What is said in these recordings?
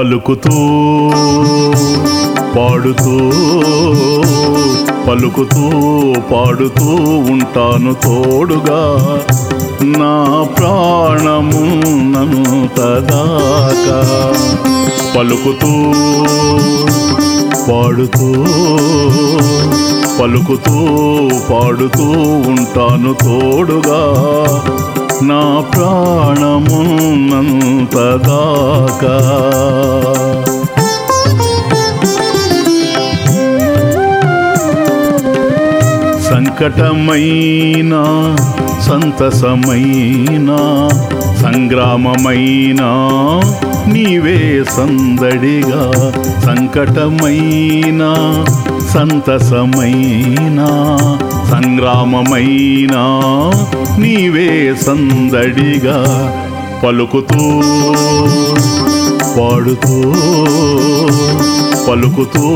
పలుకుతూ పాడుతూ పలుకుతూ పాడుతూ ఉంటాను తోడుగా. నా ప్రాణము నంతదాకా పలుకుతూ పాడుతూ పలుకుతూ పాడుతూ ఉంటాను తోడుగా. నా ప్రాణము సంకటమైనా సంతసమైనా సంగ్రామమైనా సంగ్రామమైన నీవే సందడిగా. సంకటమైనా సంతసమైన సంగ్రామమైన నీవే సందడిగా పలుకుతూ పాడుతూ పలుకుతూ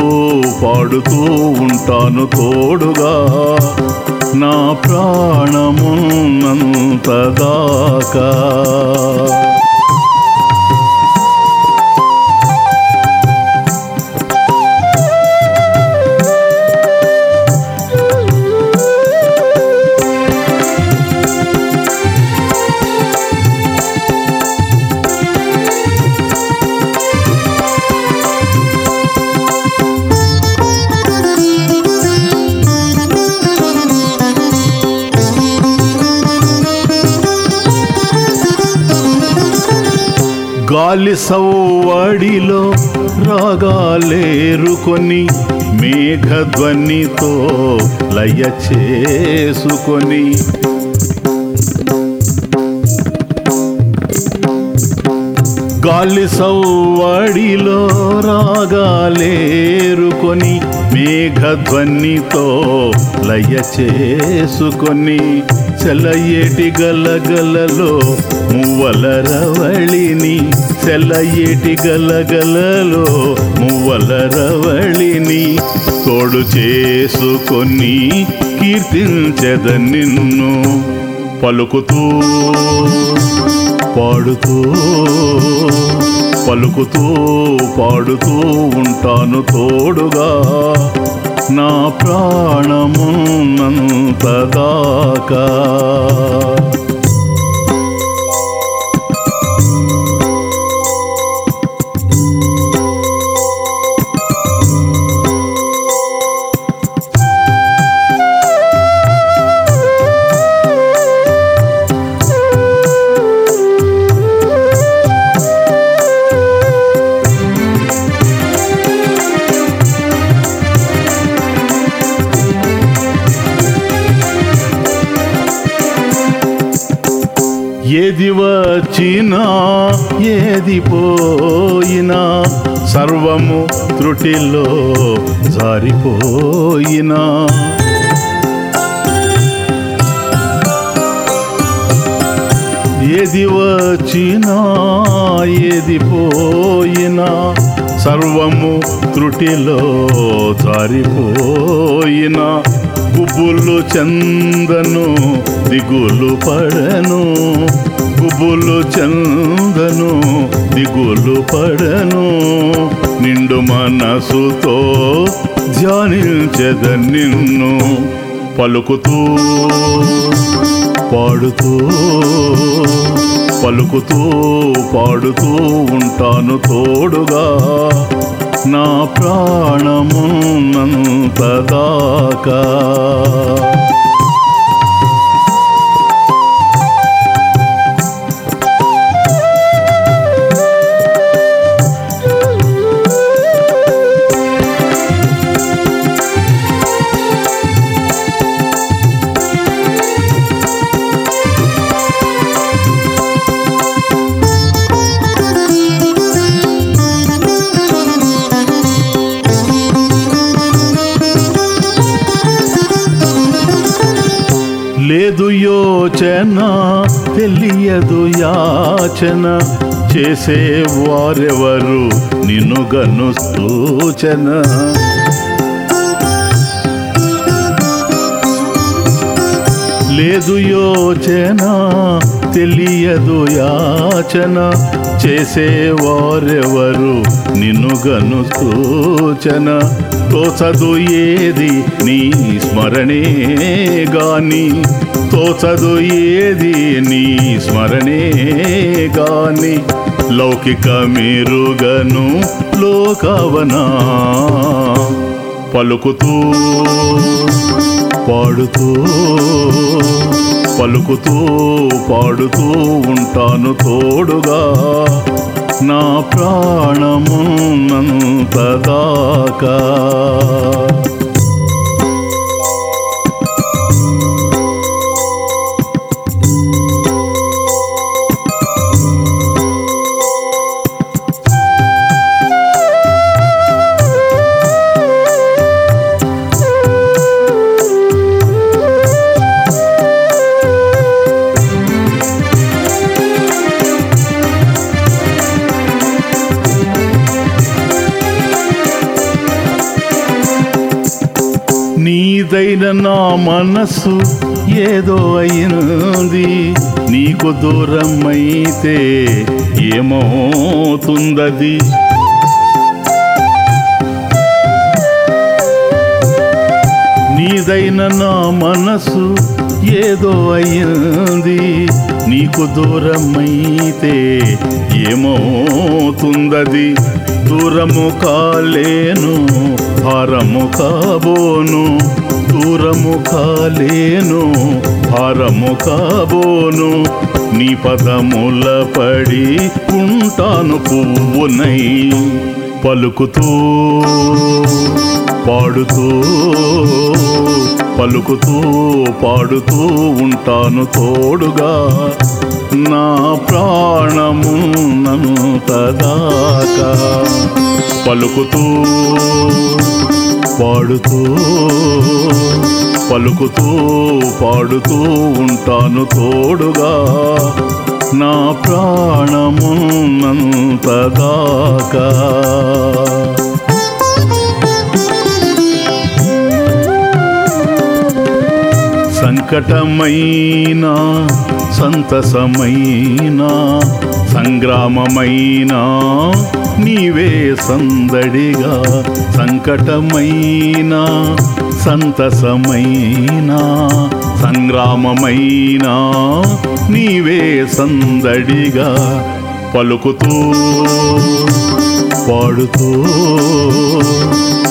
పాడుతూ ఉంటాను తోడుగా. నా ప్రాణము గాలి సవ్వడిలో రాగాలేరుకొని మేఘధ్వనితో లయ చేసుకొని. గాలి సవ్వడిలో రాగాలేరుకొని మేఘధ్వనితో లయ చేసుకొని. సెలయేటి గలగలలో మువ్వల రవళిని సెలయేటి గలగలలో మువ్వల రవళిని తోడు చేసుకొని కీర్తించెద నిన్ను. పలుకుతూ పాడుతూ పలుకుతూ పాడుతూ ఉంటాను తోడుగా. నా ప్రాణమునంతదాకా ఏది వచ్చినా ఏది పోయినా సర్వము త్రుటిలో జారిపోయినా. ఏది వచ్చినా ఏది పోయినా సర్వము త్రుటిలో జారిపోయినా. గుబులు చందను దిగులు పడను. గుబులు చందను దిగులు పడను. నిండు మనసుతో ధ్యానించద నిన్ను. పలుకుతూ పాడుతూ పలుకుతూ పాడుతూ ఉంటాను తోడుగా. నా ప్రాణము पताका లేదు యోచన తెలియదు యాచన. చేసే వారెవరు నిన్నుగను సూచన. లేదు యోచన తెలియదు యాచన. చేసేవారెవరు నిన్ను గను సూచన. తోచదు ఏది నీ స్మరణే గాని తోచదు ఏది నీ స్మరణే గాని లౌకిక మీరుగను లోకవనా? పలుకుతూ పాడుతూ పలుకుతూ పాడుతూ ఉంటాను తోడుగా. నా ప్రాణమున్నంతదాకా నీదైన నా మనస్సు ఏదో అయినది. నీకు దూరమైతే ఏమవుతుందది? నీదైన నా మనసు ఏదో అయ్యింది నీకు దూరమైతే ఏమవుతుందది? దూరము కాలేను భారము కాబోను. దూరము కాలేను భారము కాబోను. నీ పదముల పడి ఉంటాను పువ్వునై. పలుకుతూ పాడుతూ పలుకుతూ పాడుతూ ఉంటాను తోడుగా. నా ప్రాణము తదాకా. పలుకుతూ పాడుతూ పలుకుతూ పాడుతూ ఉంటాను తోడుగా. నా ప్రాణము సంకటమైనా సంకటమైన సంతసమైన సంగ్రామమైన నీవే సందడిగా సంకటమైన సంతసమైన సంగ్రామమైన నీవే సందడిగా పలుకుతూ పాడుతూ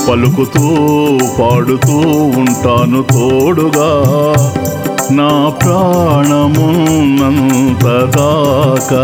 పలుకుతూ పాడుతూ ఉంటాను తోడుగా. నా ప్రాణము నంతదాకా